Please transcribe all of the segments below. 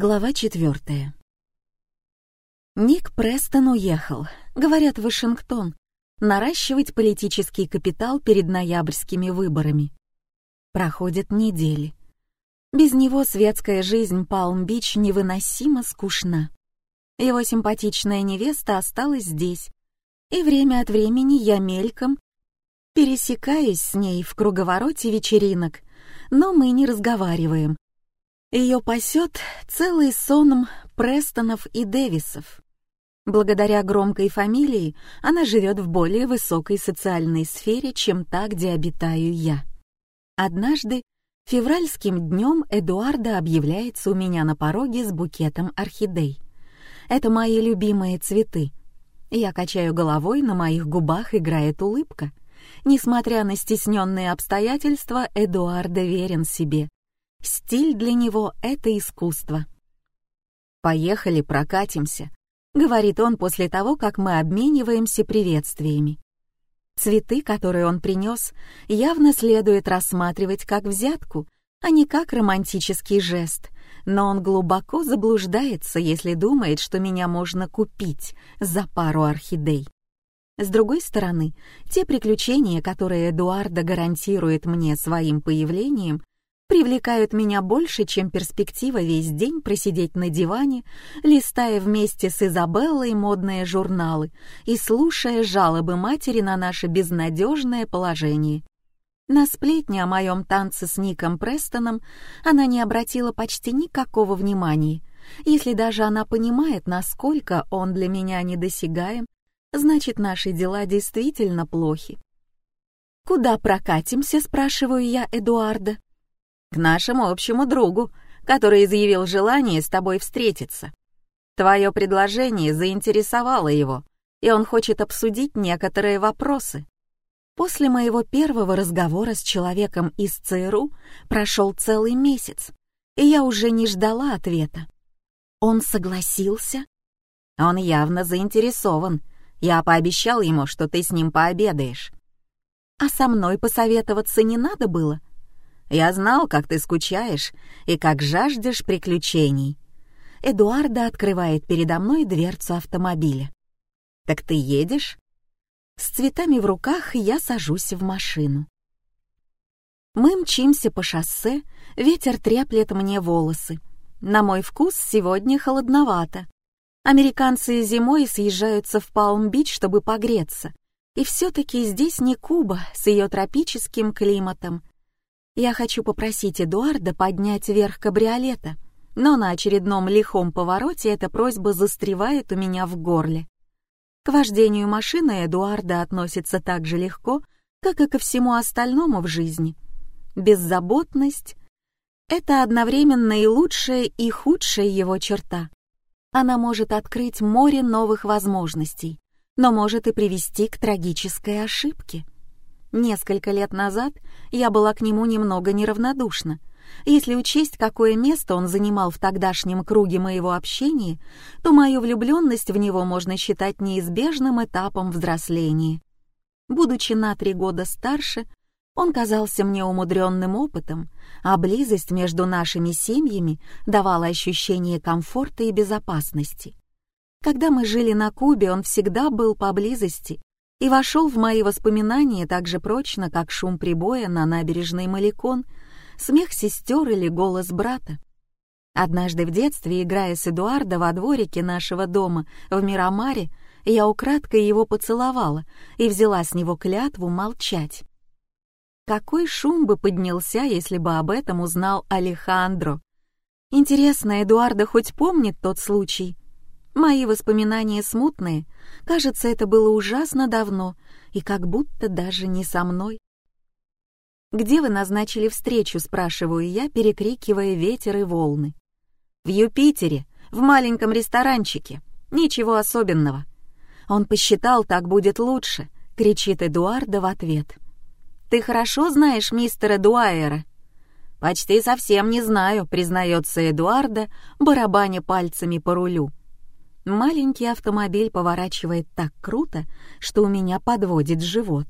Глава четвертая. Ник Престон уехал, говорят, в Вашингтон, наращивать политический капитал перед ноябрьскими выборами. Проходят недели. Без него светская жизнь Палм-Бич невыносимо скучна. Его симпатичная невеста осталась здесь, и время от времени я мельком пересекаюсь с ней в круговороте вечеринок, но мы не разговариваем, ее пасет целый сон Престонов и Дэвисов. Благодаря громкой фамилии она живет в более высокой социальной сфере, чем та, где обитаю я. Однажды, февральским днем Эдуарда объявляется у меня на пороге с букетом орхидей. Это мои любимые цветы. Я качаю головой, на моих губах играет улыбка. Несмотря на стесненные обстоятельства, Эдуарда верен себе Стиль для него — это искусство. «Поехали, прокатимся», — говорит он после того, как мы обмениваемся приветствиями. Цветы, которые он принес, явно следует рассматривать как взятку, а не как романтический жест, но он глубоко заблуждается, если думает, что меня можно купить за пару орхидей. С другой стороны, те приключения, которые Эдуарда гарантирует мне своим появлением, привлекают меня больше, чем перспектива весь день просидеть на диване, листая вместе с Изабеллой модные журналы и слушая жалобы матери на наше безнадежное положение. На сплетни о моем танце с Ником Престоном она не обратила почти никакого внимания. Если даже она понимает, насколько он для меня недосягаем, значит, наши дела действительно плохи. «Куда прокатимся?» — спрашиваю я Эдуарда к нашему общему другу, который изъявил желание с тобой встретиться. Твое предложение заинтересовало его, и он хочет обсудить некоторые вопросы. После моего первого разговора с человеком из ЦРУ прошел целый месяц, и я уже не ждала ответа. Он согласился? Он явно заинтересован. Я пообещал ему, что ты с ним пообедаешь. А со мной посоветоваться не надо было? Я знал, как ты скучаешь и как жаждешь приключений. Эдуарда открывает передо мной дверцу автомобиля. Так ты едешь? С цветами в руках я сажусь в машину. Мы мчимся по шоссе, ветер треплет мне волосы. На мой вкус сегодня холодновато. Американцы зимой съезжаются в Палм-Бич, чтобы погреться. И все-таки здесь не Куба с ее тропическим климатом, я хочу попросить Эдуарда поднять верх кабриолета, но на очередном лихом повороте эта просьба застревает у меня в горле. К вождению машины Эдуарда относится так же легко, как и ко всему остальному в жизни. Беззаботность — это одновременно и лучшая, и худшая его черта. Она может открыть море новых возможностей, но может и привести к трагической ошибке — Несколько лет назад я была к нему немного неравнодушна. Если учесть, какое место он занимал в тогдашнем круге моего общения, то мою влюбленность в него можно считать неизбежным этапом взросления. Будучи на три года старше, он казался мне умудренным опытом, а близость между нашими семьями давала ощущение комфорта и безопасности. Когда мы жили на Кубе, он всегда был поблизости и вошел в мои воспоминания так же прочно, как шум прибоя на набережной Маликон, смех сестер или голос брата. Однажды в детстве, играя с Эдуардо во дворике нашего дома в Мирамаре, я украдкой его поцеловала и взяла с него клятву молчать. Какой шум бы поднялся, если бы об этом узнал Алехандро? Интересно, Эдуардо хоть помнит тот случай? Мои воспоминания смутные. Кажется, это было ужасно давно и как будто даже не со мной. «Где вы назначили встречу?» — спрашиваю я, перекрикивая ветер и волны. «В Юпитере, в маленьком ресторанчике. Ничего особенного». «Он посчитал, так будет лучше», — кричит Эдуарда в ответ. «Ты хорошо знаешь мистера Дуайера?» «Почти совсем не знаю», — признается Эдуарда, барабаня пальцами по рулю. Маленький автомобиль поворачивает так круто, что у меня подводит живот.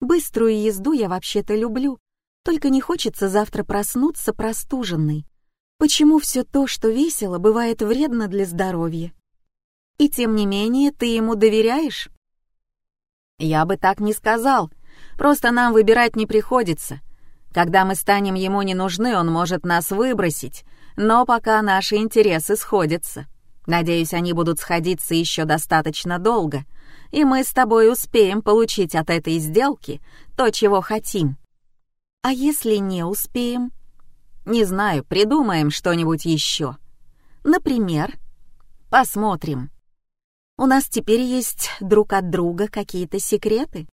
Быструю езду я вообще-то люблю, только не хочется завтра проснуться простуженной. Почему все то, что весело, бывает вредно для здоровья? И тем не менее ты ему доверяешь? Я бы так не сказал. Просто нам выбирать не приходится. Когда мы станем ему не нужны, он может нас выбросить, но пока наши интересы сходятся. Надеюсь, они будут сходиться еще достаточно долго, и мы с тобой успеем получить от этой сделки то, чего хотим. А если не успеем? Не знаю, придумаем что-нибудь еще. Например, посмотрим. У нас теперь есть друг от друга какие-то секреты?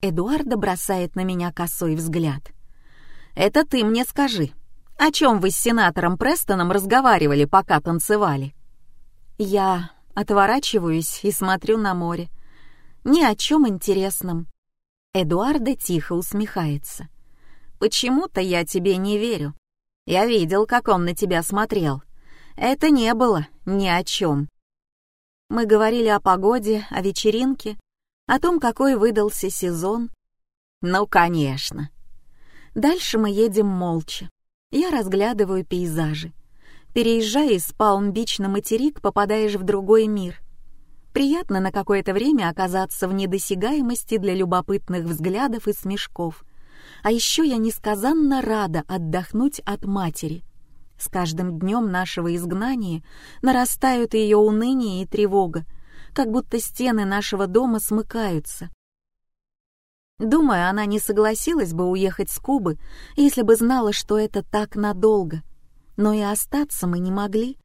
Эдуарда бросает на меня косой взгляд. Это ты мне скажи. О чем вы с сенатором Престоном разговаривали, пока танцевали? Я отворачиваюсь и смотрю на море. Ни о чем интересном. Эдуарда тихо усмехается. Почему-то я тебе не верю. Я видел, как он на тебя смотрел. Это не было ни о чем. Мы говорили о погоде, о вечеринке, о том, какой выдался сезон. Ну, конечно. Дальше мы едем молча. Я разглядываю пейзажи. Переезжая из Палм-Бич на материк, попадаешь в другой мир. Приятно на какое-то время оказаться в недосягаемости для любопытных взглядов и смешков. А еще я несказанно рада отдохнуть от матери. С каждым днем нашего изгнания нарастают ее уныние и тревога, как будто стены нашего дома смыкаются. Думаю, она не согласилась бы уехать с Кубы, если бы знала, что это так надолго. Но и остаться мы не могли.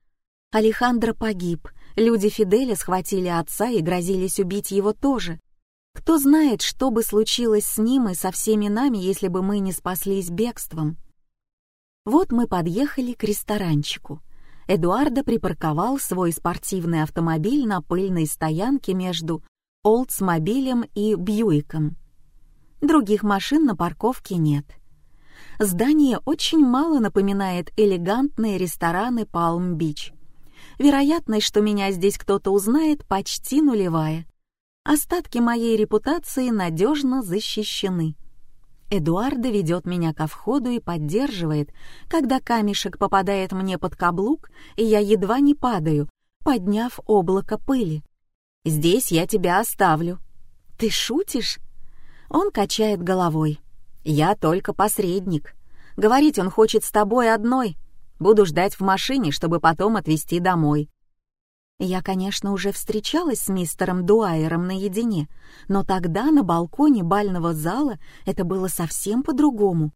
Алехандро погиб, люди Фиделя схватили отца и грозились убить его тоже. Кто знает, что бы случилось с ним и со всеми нами, если бы мы не спаслись бегством. Вот мы подъехали к ресторанчику. Эдуардо припарковал свой спортивный автомобиль на пыльной стоянке между Олдсмобилем и Бьюиком. Других машин на парковке нет. Здание очень мало напоминает элегантные рестораны Палм-Бич. Вероятность, что меня здесь кто-то узнает, почти нулевая. Остатки моей репутации надежно защищены. Эдуарда ведет меня ко входу и поддерживает, когда камешек попадает мне под каблук, и я едва не падаю, подняв облако пыли. «Здесь я тебя оставлю». «Ты шутишь?» Он качает головой. «Я только посредник. Говорить он хочет с тобой одной. Буду ждать в машине, чтобы потом отвезти домой. Я, конечно, уже встречалась с мистером Дуайером наедине, но тогда на балконе бального зала это было совсем по-другому.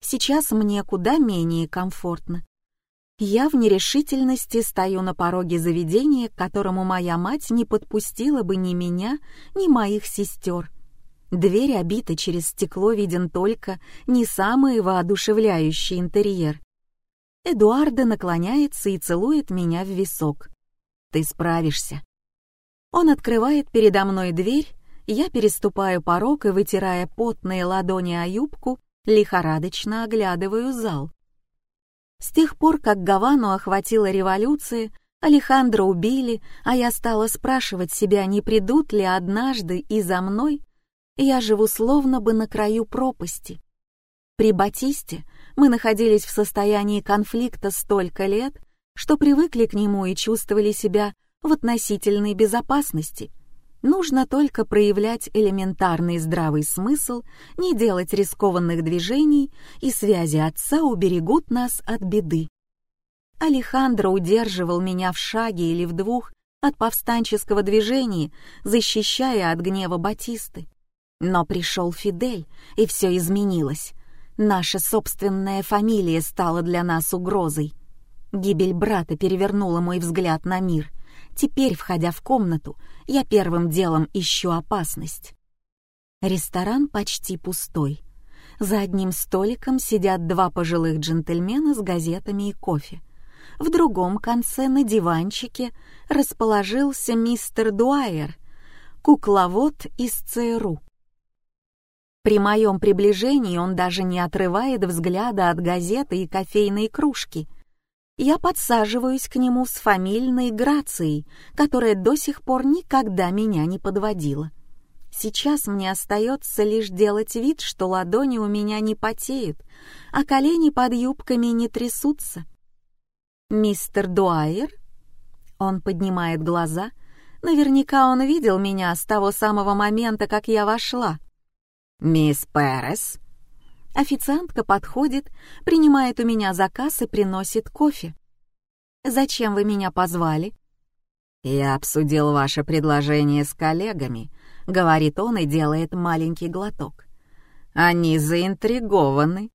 Сейчас мне куда менее комфортно. Я в нерешительности стою на пороге заведения, к которому моя мать не подпустила бы ни меня, ни моих сестер. Дверь обита через стекло виден только не самый воодушевляющий интерьер. Эдуарда наклоняется и целует меня в висок. Ты справишься. Он открывает передо мной дверь, я переступаю порог и, вытирая потные ладони о юбку, лихорадочно оглядываю зал. С тех пор, как Гавану охватила революция, Алехандро убили, а я стала спрашивать себя, не придут ли однажды и за мной, я живу словно бы на краю пропасти. При Батисте мы находились в состоянии конфликта столько лет, что привыкли к нему и чувствовали себя в относительной безопасности. Нужно только проявлять элементарный здравый смысл, не делать рискованных движений, и связи отца уберегут нас от беды. Алехандро удерживал меня в шаге или в двух от повстанческого движения, защищая от гнева Батисты. Но пришел Фидель, и все изменилось. Наша собственная фамилия стала для нас угрозой. Гибель брата перевернула мой взгляд на мир. Теперь, входя в комнату, я первым делом ищу опасность. Ресторан почти пустой. За одним столиком сидят два пожилых джентльмена с газетами и кофе. В другом конце на диванчике расположился мистер Дуайер, кукловод из ЦРУ. При моем приближении он даже не отрывает взгляда от газеты и кофейной кружки — я подсаживаюсь к нему с фамильной грацией, которая до сих пор никогда меня не подводила. Сейчас мне остается лишь делать вид, что ладони у меня не потеют, а колени под юбками не трясутся. «Мистер Дуайер?» Он поднимает глаза. Наверняка он видел меня с того самого момента, как я вошла. «Мисс Перес?» Официантка подходит, принимает у меня заказ и приносит кофе. «Зачем вы меня позвали?» «Я обсудил ваше предложение с коллегами», — говорит он и делает маленький глоток. «Они заинтригованы».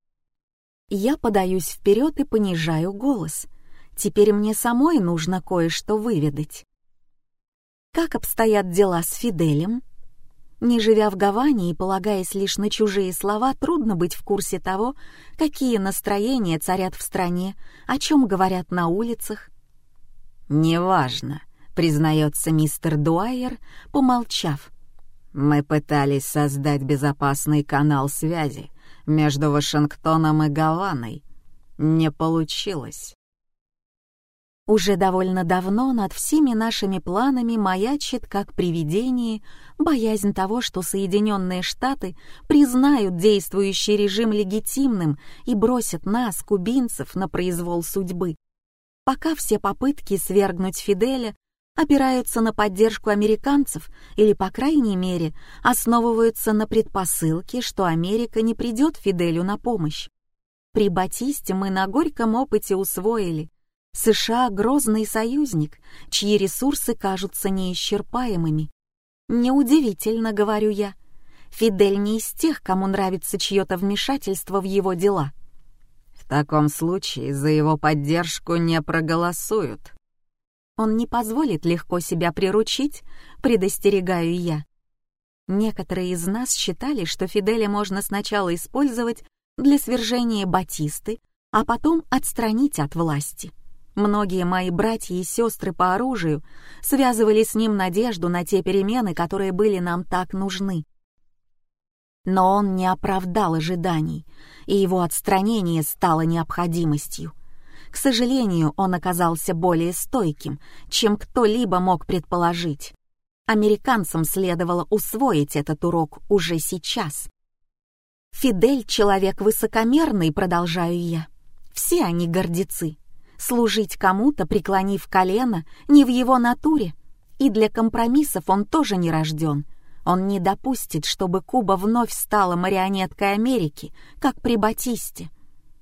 Я подаюсь вперед и понижаю голос. Теперь мне самой нужно кое-что выведать. Как обстоят дела с Фиделем? Не живя в Гаване и полагаясь лишь на чужие слова, трудно быть в курсе того, какие настроения царят в стране, о чем говорят на улицах. «Неважно», — признается мистер Дуайер, помолчав. «Мы пытались создать безопасный канал связи между Вашингтоном и Гаваной. Не получилось. Уже довольно давно над всеми нашими планами маячит как привидение боязнь того, что Соединенные Штаты признают действующий режим легитимным и бросят нас, кубинцев, на произвол судьбы. Пока все попытки свергнуть Фиделя опираются на поддержку американцев или, по крайней мере, основываются на предпосылке, что Америка не придет Фиделю на помощь. При Батисте мы на горьком опыте усвоили — США — грозный союзник, чьи ресурсы кажутся неисчерпаемыми. Неудивительно, говорю я. Фидель не из тех, кому нравится чье-то вмешательство в его дела. В таком случае за его поддержку не проголосуют. Он не позволит легко себя приручить, предостерегаю я. Некоторые из нас считали, что Фиделя можно сначала использовать для свержения Батисты, а потом отстранить от власти. Многие мои братья и сестры по оружию связывали с ним надежду на те перемены, которые были нам так нужны. Но он не оправдал ожиданий, и его отстранение стало необходимостью. К сожалению, он оказался более стойким, чем кто-либо мог предположить. Американцам следовало усвоить этот урок уже сейчас. «Фидель — человек высокомерный», — продолжаю я. «Все они гордецы. Служить кому-то, преклонив колено, не в его натуре. И для компромиссов он тоже не рожден. Он не допустит, чтобы Куба вновь стала марионеткой Америки, как при Батисте.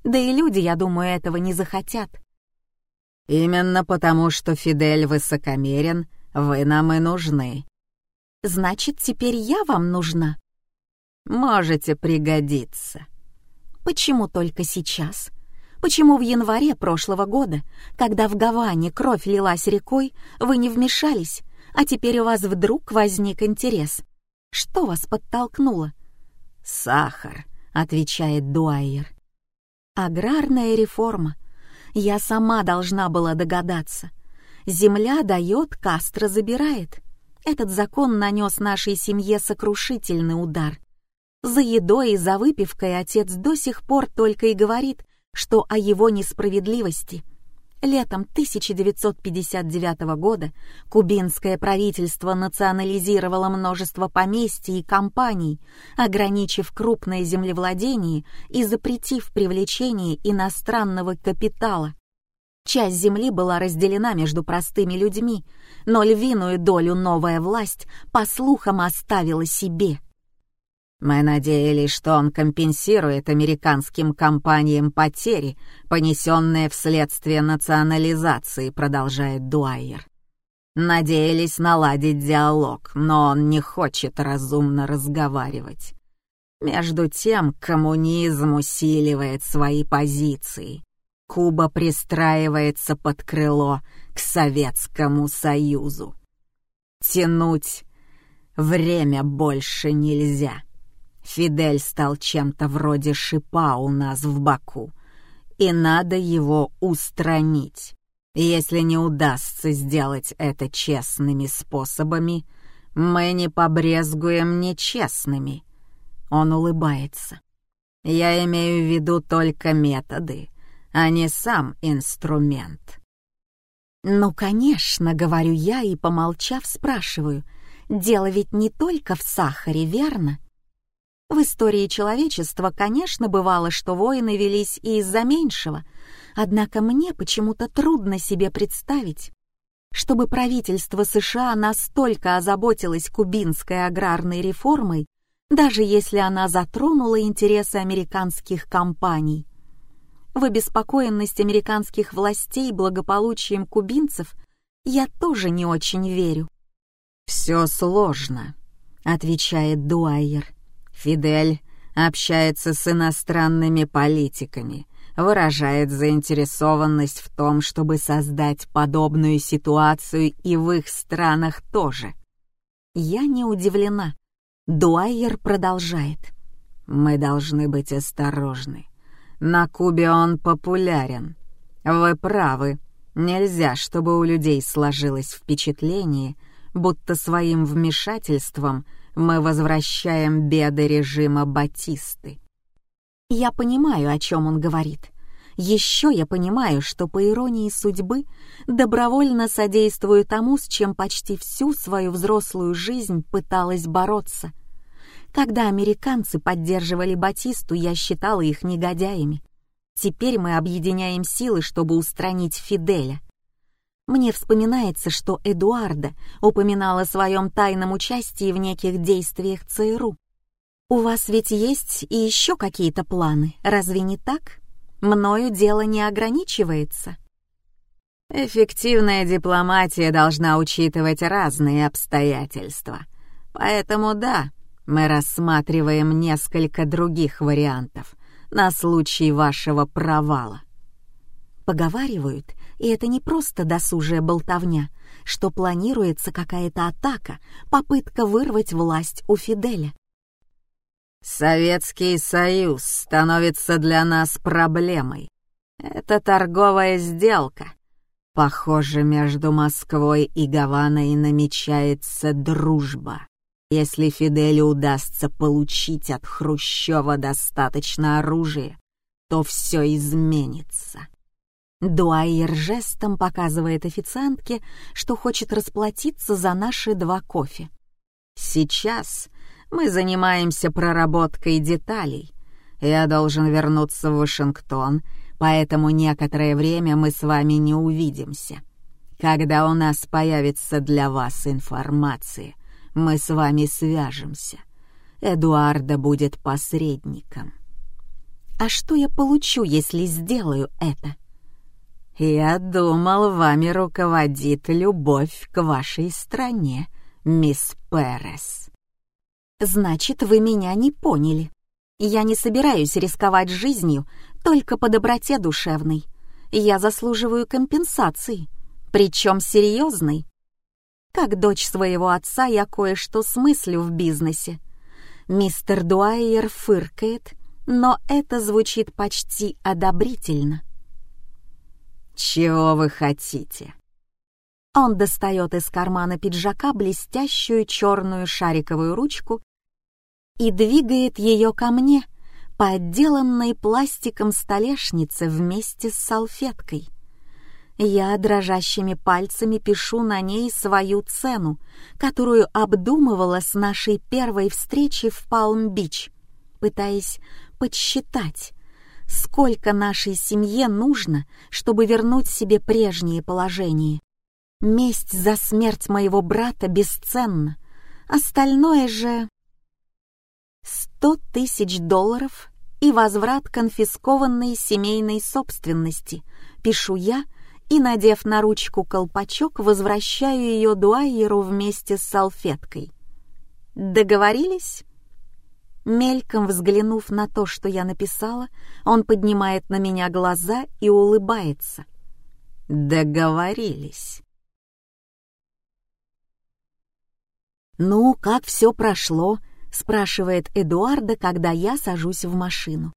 Да и люди, я думаю, этого не захотят. «Именно потому, что Фидель высокомерен, вы нам и нужны». «Значит, теперь я вам нужна?» «Можете пригодиться». «Почему только сейчас?» Почему в январе прошлого года, когда в Гаване кровь лилась рекой, вы не вмешались, а теперь у вас вдруг возник интерес? Что вас подтолкнуло? «Сахар», — отвечает Дуайер. «Аграрная реформа. Я сама должна была догадаться. Земля дает, Кастро забирает. Этот закон нанес нашей семье сокрушительный удар. За едой и за выпивкой отец до сих пор только и говорит, что о его несправедливости. Летом 1959 года кубинское правительство национализировало множество поместий и компаний, ограничив крупное землевладение и запретив привлечение иностранного капитала. Часть земли была разделена между простыми людьми, но львиную долю новая власть, по слухам, оставила себе — мы надеялись, что он компенсирует американским компаниям потери, понесенные вследствие национализации, продолжает Дуайер. Надеялись наладить диалог, но он не хочет разумно разговаривать. Между тем коммунизм усиливает свои позиции. Куба пристраивается под крыло к Советскому Союзу. Тянуть время больше нельзя. Фидель стал чем-то вроде шипа у нас в Баку, и надо его устранить. Если не удастся сделать это честными способами, мы не побрезгуем нечестными. Он улыбается. Я имею в виду только методы, а не сам инструмент. «Ну, конечно», — говорю я и, помолчав, спрашиваю. «Дело ведь не только в сахаре, верно?» В истории человечества, конечно, бывало, что войны велись и из-за меньшего, Однако мне почему-то трудно себе представить, чтобы правительство США настолько озаботилось кубинской аграрной реформой, даже если она затронула интересы американских компаний. В обеспокоенность американских властей благополучием кубинцев я тоже не очень верю. «Все сложно», — отвечает Дуайер. «Фидель общается с иностранными политиками, выражает заинтересованность в том, чтобы создать подобную ситуацию и в их странах тоже. Я не удивлена. Дуайер продолжает. Мы должны быть осторожны. На Кубе он популярен. Вы правы. Нельзя, чтобы у людей сложилось впечатление, будто своим вмешательством мы возвращаем беды режима Батисты. Я понимаю, о чем он говорит. Еще я понимаю, что по иронии судьбы добровольно содействую тому, с чем почти всю свою взрослую жизнь пыталась бороться. Когда американцы поддерживали Батисту, я считала их негодяями. Теперь мы объединяем силы, чтобы устранить Фиделя. Мне вспоминается, что Эдуарда упоминала о своем тайном участии в неких действиях ЦРУ. У вас ведь есть и еще какие-то планы, разве не так? Мною дело не ограничивается. Эффективная дипломатия должна учитывать разные обстоятельства. Поэтому да, мы рассматриваем несколько других вариантов на случай вашего провала. Поговаривают, и это не просто досужая болтовня, что планируется какая-то атака, попытка вырвать власть у Фиделя. Советский Союз становится для нас проблемой. Это торговая сделка. Похоже, между Москвой и Гаваной намечается дружба. Если Фиделю удастся получить от Хрущева достаточно оружия, то все изменится. Дуайер жестом показывает официантке, что хочет расплатиться за наши два кофе. Сейчас мы занимаемся проработкой деталей. Я должен вернуться в Вашингтон, поэтому некоторое время мы с вами не увидимся. Когда у нас появится для вас информация, мы с вами свяжемся. Эдуарда будет посредником. А что я получу, если сделаю это? Я думал, вами руководит любовь к вашей стране, мисс Перес. Значит, вы меня не поняли. Я не собираюсь рисковать жизнью только по доброте душевной. Я заслуживаю компенсации, причем серьезной. Как дочь своего отца я кое-что смыслю в бизнесе. Мистер Дуайер фыркает, но это звучит почти одобрительно. «Чего вы хотите?» Он достает из кармана пиджака блестящую черную шариковую ручку и двигает ее ко мне по отделанной пластиком столешнице вместе с салфеткой. Я дрожащими пальцами пишу на ней свою цену, которую обдумывала с нашей первой встречи в Палм-Бич, пытаясь подсчитать, сколько нашей семье нужно, чтобы вернуть себе прежнее положение. Месть за смерть моего брата бесценна, остальное же Сто тысяч долларов и возврат конфискованной семейной собственности, пишу я и, надев на ручку колпачок, возвращаю ее Дуайеру вместе с салфеткой. Договорились? Мельком взглянув на то, что я написала, он поднимает на меня глаза и улыбается. Договорились. «Ну, как все прошло?» — спрашивает Эдуарда, когда я сажусь в машину.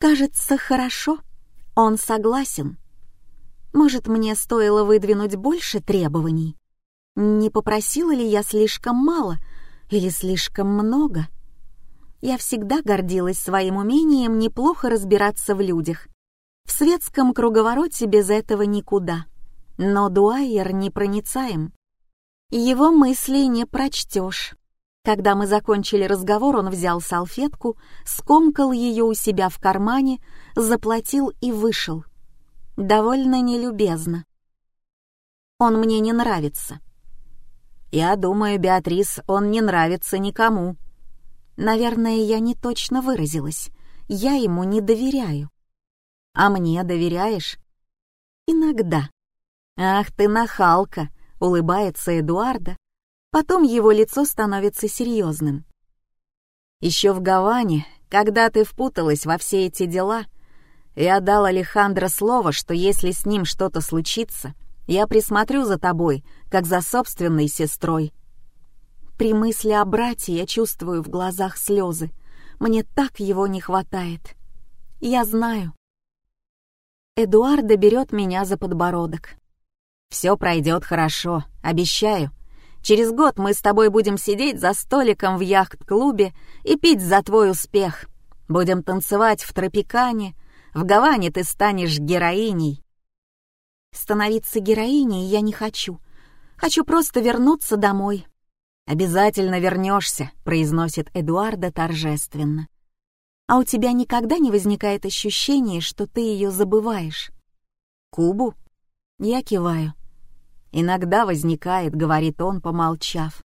«Кажется, хорошо. Он согласен. Может, мне стоило выдвинуть больше требований? Не попросила ли я слишком мало или слишком много?» Я всегда гордилась своим умением неплохо разбираться в людях. В светском круговороте без этого никуда. Но Дуайер непроницаем. Его мысли не прочтешь. Когда мы закончили разговор, он взял салфетку, скомкал ее у себя в кармане, заплатил и вышел. Довольно нелюбезно. Он мне не нравится. Я думаю, Беатрис, он не нравится никому. Наверное, я не точно выразилась. Я ему не доверяю. А мне доверяешь? Иногда. Ах ты нахалка, улыбается Эдуарда. Потом его лицо становится серьезным. Еще в Гаване, когда ты впуталась во все эти дела, я дал Алехандро слово, что если с ним что-то случится, я присмотрю за тобой, как за собственной сестрой. При мысли о брате я чувствую в глазах слезы. Мне так его не хватает. Я знаю. Эдуарда берет меня за подбородок. «Все пройдет хорошо, обещаю. Через год мы с тобой будем сидеть за столиком в яхт-клубе и пить за твой успех. Будем танцевать в Тропикане. В Гаване ты станешь героиней». Становиться героиней я не хочу. Хочу просто вернуться домой. «Обязательно вернешься», — произносит Эдуарда торжественно. «А у тебя никогда не возникает ощущение, что ты ее забываешь?» «Кубу?» Я киваю. «Иногда возникает», — говорит он, помолчав.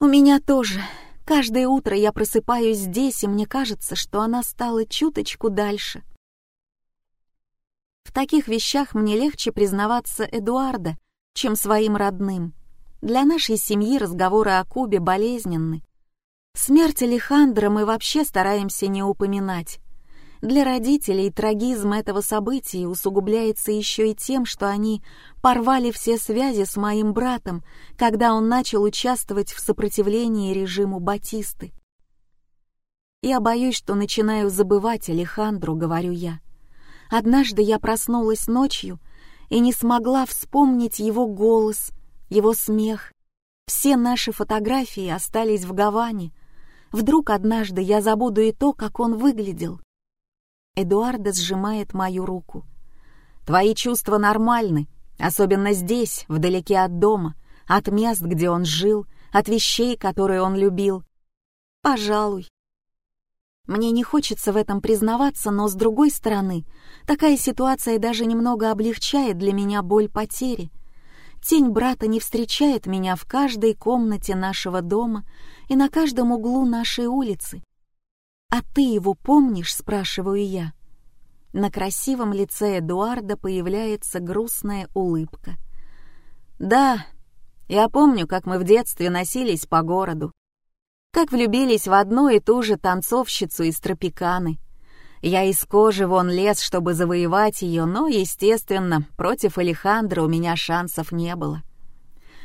«У меня тоже. Каждое утро я просыпаюсь здесь, и мне кажется, что она стала чуточку дальше». В таких вещах мне легче признаваться Эдуарда, чем своим родным. Для нашей семьи разговоры о Кубе болезненны. Смерть Алехандро мы вообще стараемся не упоминать. Для родителей трагизм этого события усугубляется еще и тем, что они порвали все связи с моим братом, когда он начал участвовать в сопротивлении режиму Батисты. «Я боюсь, что начинаю забывать Алехандру», — говорю я. Однажды я проснулась ночью и не смогла вспомнить его голос — его смех. Все наши фотографии остались в Гаване. Вдруг однажды я забуду и то, как он выглядел. Эдуардо сжимает мою руку. «Твои чувства нормальны, особенно здесь, вдалеке от дома, от мест, где он жил, от вещей, которые он любил. Пожалуй. Мне не хочется в этом признаваться, но с другой стороны, такая ситуация даже немного облегчает для меня боль потери. Тень брата не встречает меня в каждой комнате нашего дома и на каждом углу нашей улицы. «А ты его помнишь?» — спрашиваю я. На красивом лице Эдуарда появляется грустная улыбка. «Да, я помню, как мы в детстве носились по городу, как влюбились в одну и ту же танцовщицу из Тропиканы — я из кожи вон лез, чтобы завоевать ее, но, естественно, против Алехандра у меня шансов не было.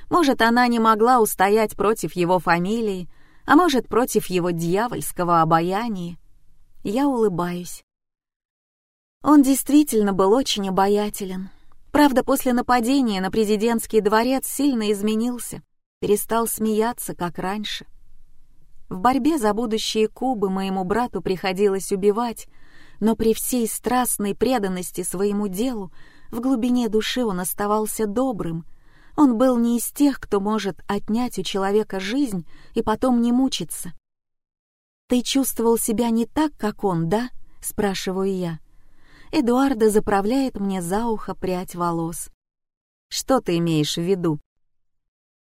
Может, она не могла устоять против его фамилии, а может, против его дьявольского обаяния. Я улыбаюсь. Он действительно был очень обаятелен. Правда, после нападения на президентский дворец сильно изменился, перестал смеяться, как раньше. В борьбе за будущее Кубы моему брату приходилось убивать, но при всей страстной преданности своему делу в глубине души он оставался добрым. Он был не из тех, кто может отнять у человека жизнь и потом не мучиться. «Ты чувствовал себя не так, как он, да?» — спрашиваю я. Эдуарда заправляет мне за ухо прядь волос. «Что ты имеешь в виду?»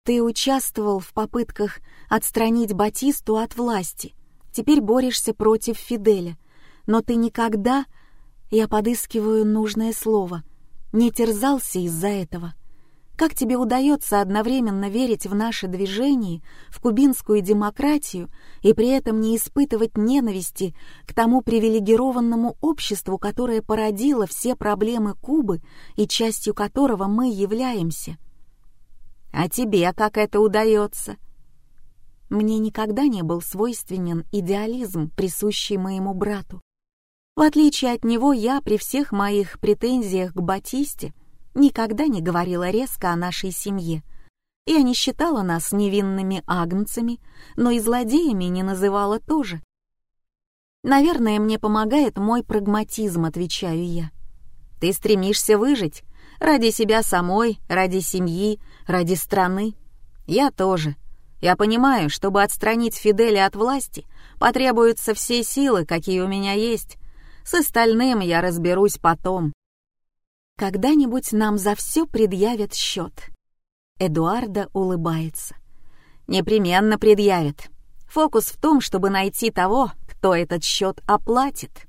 «Ты участвовал в попытках отстранить Батисту от власти. Теперь борешься против Фиделя но ты никогда, я подыскиваю нужное слово, не терзался из-за этого. Как тебе удается одновременно верить в наше движение, в кубинскую демократию и при этом не испытывать ненависти к тому привилегированному обществу, которое породило все проблемы Кубы и частью которого мы являемся? А тебе как это удается? Мне никогда не был свойственен идеализм, присущий моему брату. В отличие от него, я при всех моих претензиях к Батисте никогда не говорила резко о нашей семье. Я не считала нас невинными агнцами, но и злодеями не называла тоже. Наверное, мне помогает мой прагматизм, отвечаю я. Ты стремишься выжить ради себя самой, ради семьи, ради страны. Я тоже. Я понимаю, чтобы отстранить Фиделя от власти, потребуются все силы, какие у меня есть, с остальным я разберусь потом. Когда-нибудь нам за все предъявят счет. Эдуарда улыбается. Непременно предъявят. Фокус в том, чтобы найти того, кто этот счет оплатит.